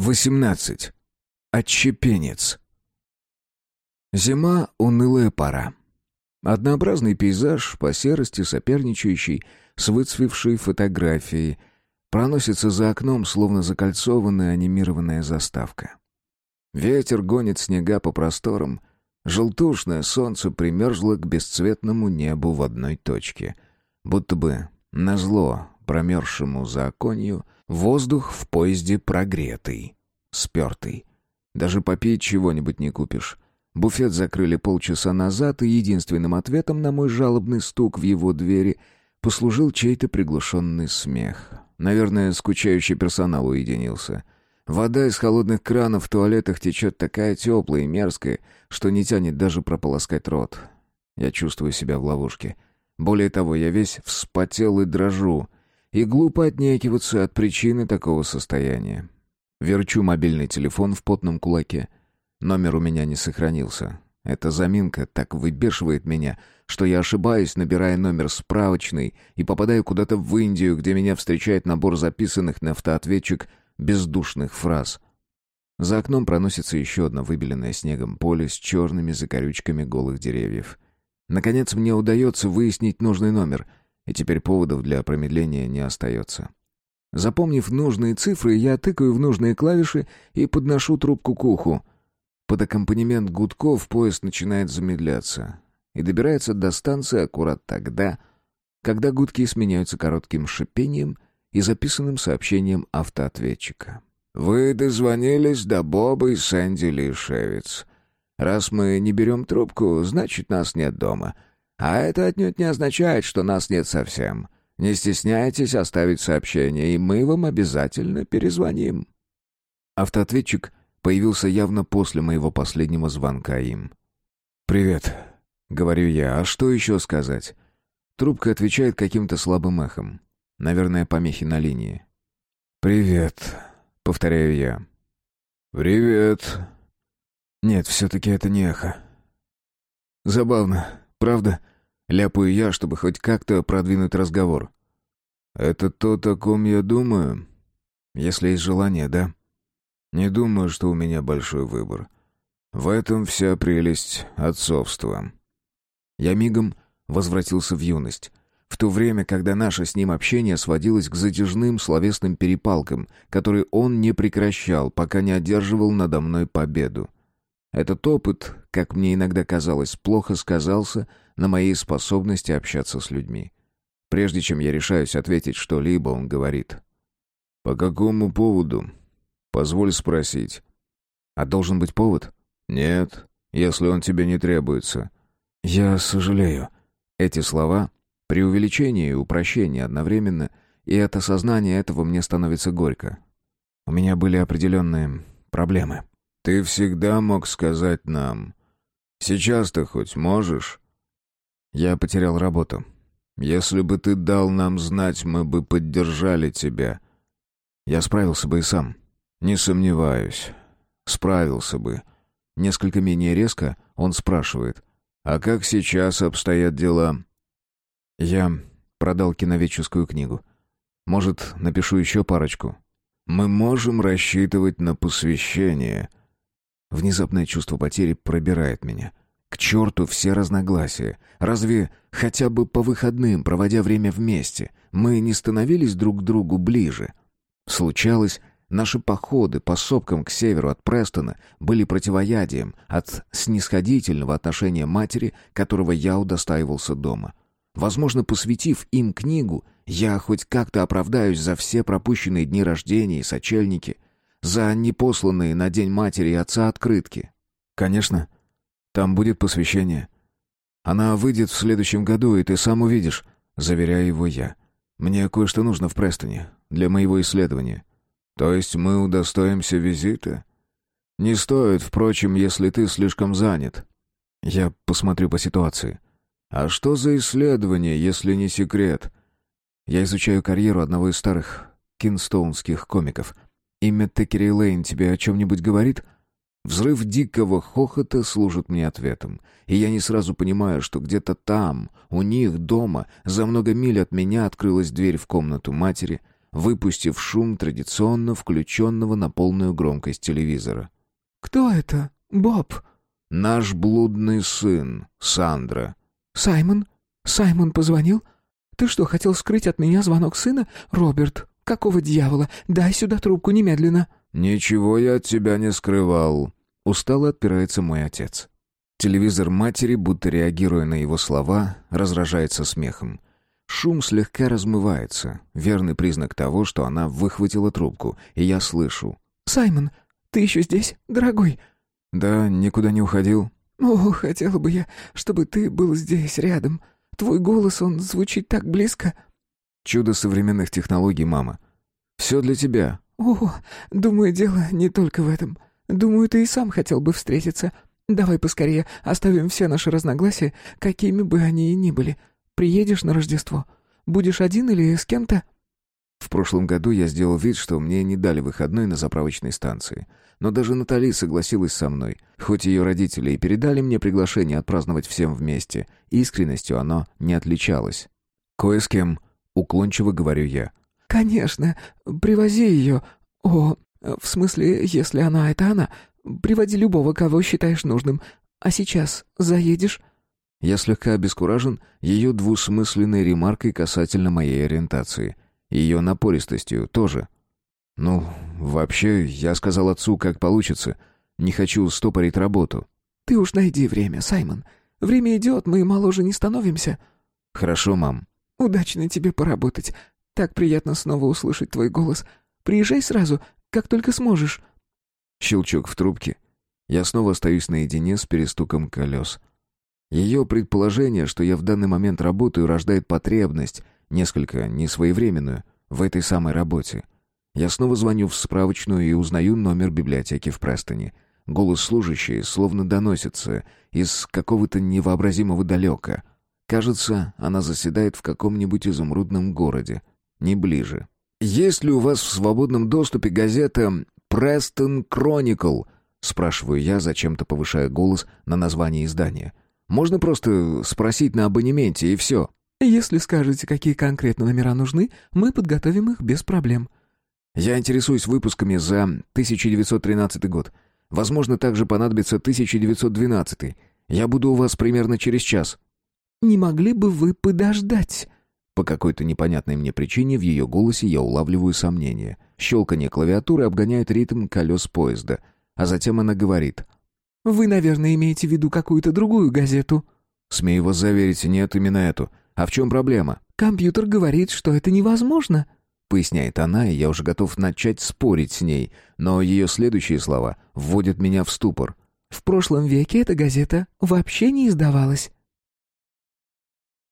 18. Отщепенец. Зима — унылая пора. Однообразный пейзаж, по серости соперничающий с выцвевшей фотографией, проносится за окном, словно закольцованная анимированная заставка. Ветер гонит снега по просторам, желтушное солнце примерзло к бесцветному небу в одной точке, будто бы назло промерзшему за оконью — Воздух в поезде прогретый, спертый. Даже попить чего-нибудь не купишь. Буфет закрыли полчаса назад, и единственным ответом на мой жалобный стук в его двери послужил чей-то приглушенный смех. Наверное, скучающий персонал уединился. Вода из холодных кранов в туалетах течет такая теплая и мерзкая, что не тянет даже прополоскать рот. Я чувствую себя в ловушке. Более того, я весь вспотел и дрожу — и глупо отнекиваться от причины такого состояния. Верчу мобильный телефон в потном кулаке. Номер у меня не сохранился. Эта заминка так выбешивает меня, что я ошибаюсь, набирая номер справочный и попадаю куда-то в Индию, где меня встречает набор записанных на автоответчик бездушных фраз. За окном проносится еще одно выбеленное снегом поле с черными закорючками голых деревьев. Наконец мне удается выяснить нужный номер — и теперь поводов для промедления не остается. Запомнив нужные цифры, я тыкаю в нужные клавиши и подношу трубку к уху. Под аккомпанемент гудков поезд начинает замедляться и добирается до станции аккурат тогда, когда гудки сменяются коротким шипением и записанным сообщением автоответчика. «Вы дозвонились до Боба и Сэнди Лишевец. Раз мы не берем трубку, значит, нас нет дома. А это отнюдь не означает, что нас нет совсем. Не стесняйтесь оставить сообщение, и мы вам обязательно перезвоним». Автоответчик появился явно после моего последнего звонка им. «Привет», — говорю я, — «а что еще сказать?» Трубка отвечает каким-то слабым эхом. Наверное, помехи на линии. «Привет», — повторяю я. «Привет». Нет, все-таки это не эхо. Забавно, правда? Ляпаю я, чтобы хоть как-то продвинуть разговор. «Это то, о ком я думаю?» «Если есть желание, да?» «Не думаю, что у меня большой выбор. В этом вся прелесть отцовства». Я мигом возвратился в юность. В то время, когда наше с ним общение сводилось к затяжным словесным перепалкам, которые он не прекращал, пока не одерживал надо мной победу. Этот опыт, как мне иногда казалось, плохо сказался на моей способности общаться с людьми. Прежде чем я решаюсь ответить что-либо, он говорит. «По какому поводу?» «Позволь спросить». «А должен быть повод?» «Нет, если он тебе не требуется». «Я сожалею». Эти слова — преувеличение и упрощение одновременно, и от осознания этого мне становится горько. У меня были определенные проблемы. «Ты всегда мог сказать нам. Сейчас ты хоть можешь?» Я потерял работу. Если бы ты дал нам знать, мы бы поддержали тебя. Я справился бы и сам. Не сомневаюсь. Справился бы. Несколько менее резко он спрашивает. «А как сейчас обстоят дела?» Я продал киноведческую книгу. Может, напишу еще парочку? Мы можем рассчитывать на посвящение — Внезапное чувство потери пробирает меня. К черту все разногласия. Разве хотя бы по выходным, проводя время вместе, мы не становились друг к другу ближе? Случалось, наши походы по сопкам к северу от Престона были противоядием от снисходительного отношения матери, которого я удостаивался дома. Возможно, посвятив им книгу, я хоть как-то оправдаюсь за все пропущенные дни рождения и сочельники — за непосланные на День матери и отца открытки. Конечно, там будет посвящение. Она выйдет в следующем году, и ты сам увидишь, заверяю его я. Мне кое-что нужно в Престоне для моего исследования. То есть мы удостоимся визита? Не стоит, впрочем, если ты слишком занят. Я посмотрю по ситуации. А что за исследование, если не секрет? Я изучаю карьеру одного из старых кинстоунских комиков — Имя Текери Лейн тебе о чем-нибудь говорит?» Взрыв дикого хохота служит мне ответом, и я не сразу понимаю, что где-то там, у них дома, за много миль от меня открылась дверь в комнату матери, выпустив шум традиционно включенного на полную громкость телевизора. «Кто это? Боб?» «Наш блудный сын, Сандра». «Саймон? Саймон позвонил? Ты что, хотел скрыть от меня звонок сына? Роберт, какого дьявола? Дай сюда трубку немедленно». «Ничего я от тебя не скрывал», — устало отпирается мой отец. Телевизор матери, будто реагируя на его слова, разражается смехом. Шум слегка размывается, верный признак того, что она выхватила трубку, и я слышу. «Саймон, ты еще здесь, дорогой?» «Да, никуда не уходил». «О, хотела бы я, чтобы ты был здесь, рядом. Твой голос, он звучит так близко». «Чудо современных технологий, мама. Все для тебя». «О, думаю, дело не только в этом. Думаю, ты и сам хотел бы встретиться. Давай поскорее оставим все наши разногласия, какими бы они ни были. Приедешь на Рождество? Будешь один или с кем-то?» В прошлом году я сделал вид, что мне не дали выходной на заправочной станции. Но даже Натали согласилась со мной. Хоть ее родители и передали мне приглашение отпраздновать всем вместе, искренностью оно не отличалось. «Кое с кем», — уклончиво говорю я. «Конечно. Привози ее. О, в смысле, если она — это она. Приводи любого, кого считаешь нужным. А сейчас заедешь?» Я слегка обескуражен ее двусмысленной ремаркой касательно моей ориентации. Ее напористостью тоже. «Ну, вообще, я сказал отцу, как получится. Не хочу стопорить работу». «Ты уж найди время, Саймон. Время идет, мы моложе не становимся». «Хорошо, мам». «Удачно тебе поработать. Так приятно снова услышать твой голос. Приезжай сразу, как только сможешь». Щелчок в трубке. Я снова остаюсь наедине с перестуком колес. Ее предположение, что я в данный момент работаю, рождает потребность, несколько несвоевременную, в этой самой работе. Я снова звоню в справочную и узнаю номер библиотеки в Престоне. Голос служащей словно доносится из какого-то невообразимого далека. Кажется, она заседает в каком-нибудь изумрудном городе. Не ближе. «Есть ли у вас в свободном доступе газета «Престон Кроникл»?» Спрашиваю я, зачем-то повышая голос на название издания. «Можно просто спросить на абонементе, и все». «Если скажете, какие конкретно номера нужны, мы подготовим их без проблем». Я интересуюсь выпусками за 1913 год. Возможно, также понадобится 1912. Я буду у вас примерно через час». «Не могли бы вы подождать?» По какой-то непонятной мне причине в ее голосе я улавливаю сомнение. Щелканье клавиатуры обгоняет ритм колес поезда. А затем она говорит. «Вы, наверное, имеете в виду какую-то другую газету?» «Смею вас заверить, нет, именно эту. А в чем проблема?» «Компьютер говорит, что это невозможно» поясняет она, и я уже готов начать спорить с ней, но ее следующие слова вводят меня в ступор. В прошлом веке эта газета вообще не издавалась.